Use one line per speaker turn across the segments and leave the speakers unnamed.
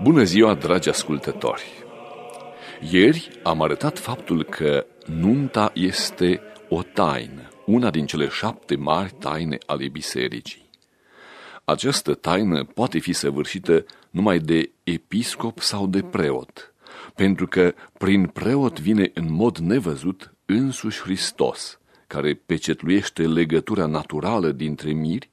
Bună ziua, dragi ascultători! Ieri am arătat faptul că nunta este o taină, una din cele șapte mari taine ale bisericii. Această taină poate fi săvârșită numai de episcop sau de preot, pentru că prin preot vine în mod nevăzut însuși Hristos, care pecetluiește legătura naturală dintre miri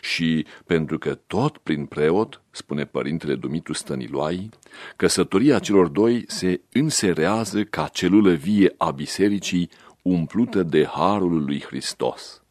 și pentru că tot prin preot, spune părintele Dumitru Stăniloai, căsătoria celor doi se înserează ca celulă vie a bisericii umplută de harul lui Hristos.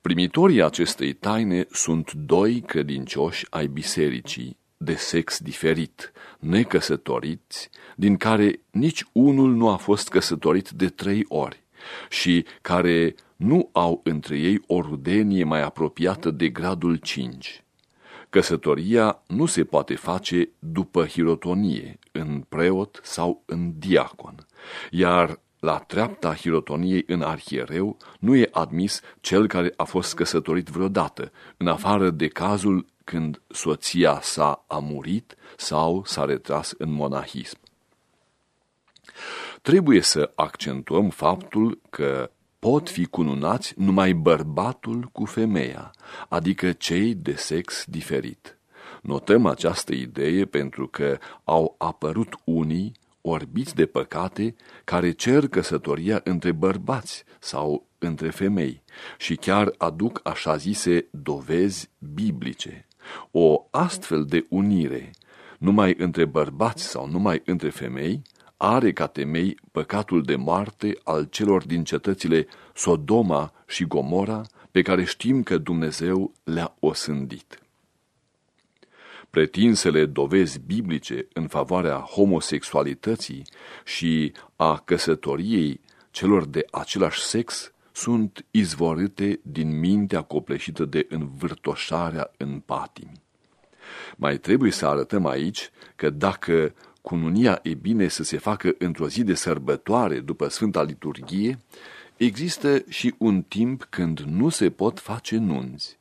Primitorii acestei taine sunt doi credincioși ai bisericii, de sex diferit, necăsătoriți, din care nici unul nu a fost căsătorit de trei ori și care nu au între ei o rudenie mai apropiată de gradul 5. Căsătoria nu se poate face după hirotonie, în preot sau în diacon, iar la treapta hirotoniei în arhiereu nu e admis cel care a fost căsătorit vreodată, în afară de cazul când soția sa a murit sau s-a retras în monahism. Trebuie să accentuăm faptul că pot fi cununați numai bărbatul cu femeia, adică cei de sex diferit. Notăm această idee pentru că au apărut unii orbiți de păcate care cer căsătoria între bărbați sau între femei și chiar aduc așa zise dovezi biblice. O astfel de unire, numai între bărbați sau numai între femei, are ca temei păcatul de moarte al celor din cetățile Sodoma și Gomora, pe care știm că Dumnezeu le-a osândit. Pretinsele dovezi biblice în favoarea homosexualității și a căsătoriei celor de același sex sunt izvorâte din mintea copleșită de învârtoșarea în patimi. Mai trebuie să arătăm aici că dacă cununia e bine să se facă într-o zi de sărbătoare după Sfânta Liturghie, există și un timp când nu se pot face nunți.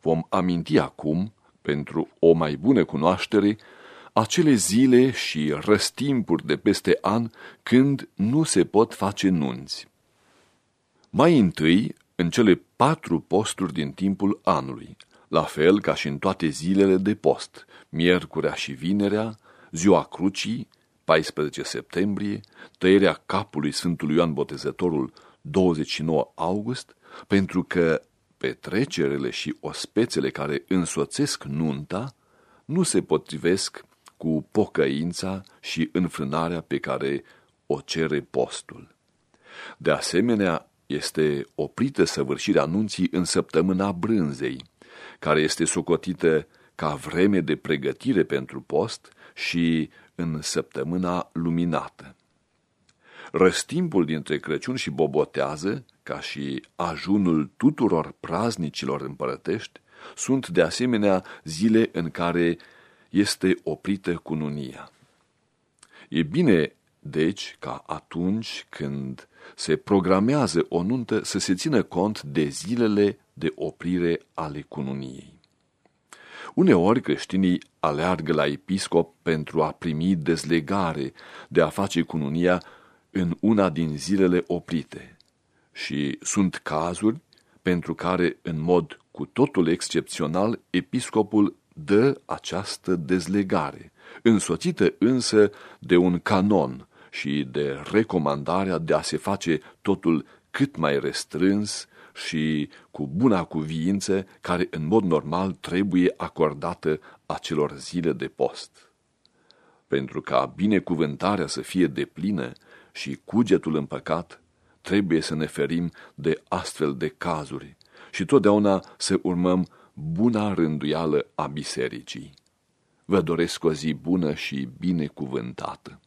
Vom aminti acum, pentru o mai bună cunoaștere, acele zile și răstimpuri de peste an când nu se pot face nunți. Mai întâi, în cele patru posturi din timpul anului, la fel ca și în toate zilele de post, miercurea și vinerea, ziua crucii, 14 septembrie, tăierea capului Sfântului Ioan Botezătorul 29 august, pentru că petrecerile și ospețele care însoțesc nunta nu se potrivesc cu pocăința și înfrânarea pe care o cere postul. De asemenea, este oprită săvârșirea nunții în săptămâna brânzei, care este socotită ca vreme de pregătire pentru post și în săptămâna luminată. Răstimpul dintre Crăciun și Bobotează, ca și ajunul tuturor praznicilor împărătești, sunt de asemenea zile în care este oprită cununia. E bine, deci, ca atunci când se programează o nuntă să se țină cont de zilele de oprire ale cununiei. Uneori creștinii aleargă la episcop pentru a primi dezlegare de a face cununia în una din zilele oprite. Și sunt cazuri pentru care, în mod cu totul excepțional, episcopul dă această dezlegare, însoțită însă de un canon și de recomandarea de a se face totul cât mai restrâns și cu buna cuviință care în mod normal trebuie acordată acelor zile de post. Pentru ca binecuvântarea să fie deplină și cugetul împăcat, trebuie să ne ferim de astfel de cazuri și totdeauna să urmăm buna rânduială a bisericii. Vă doresc o zi bună și binecuvântată!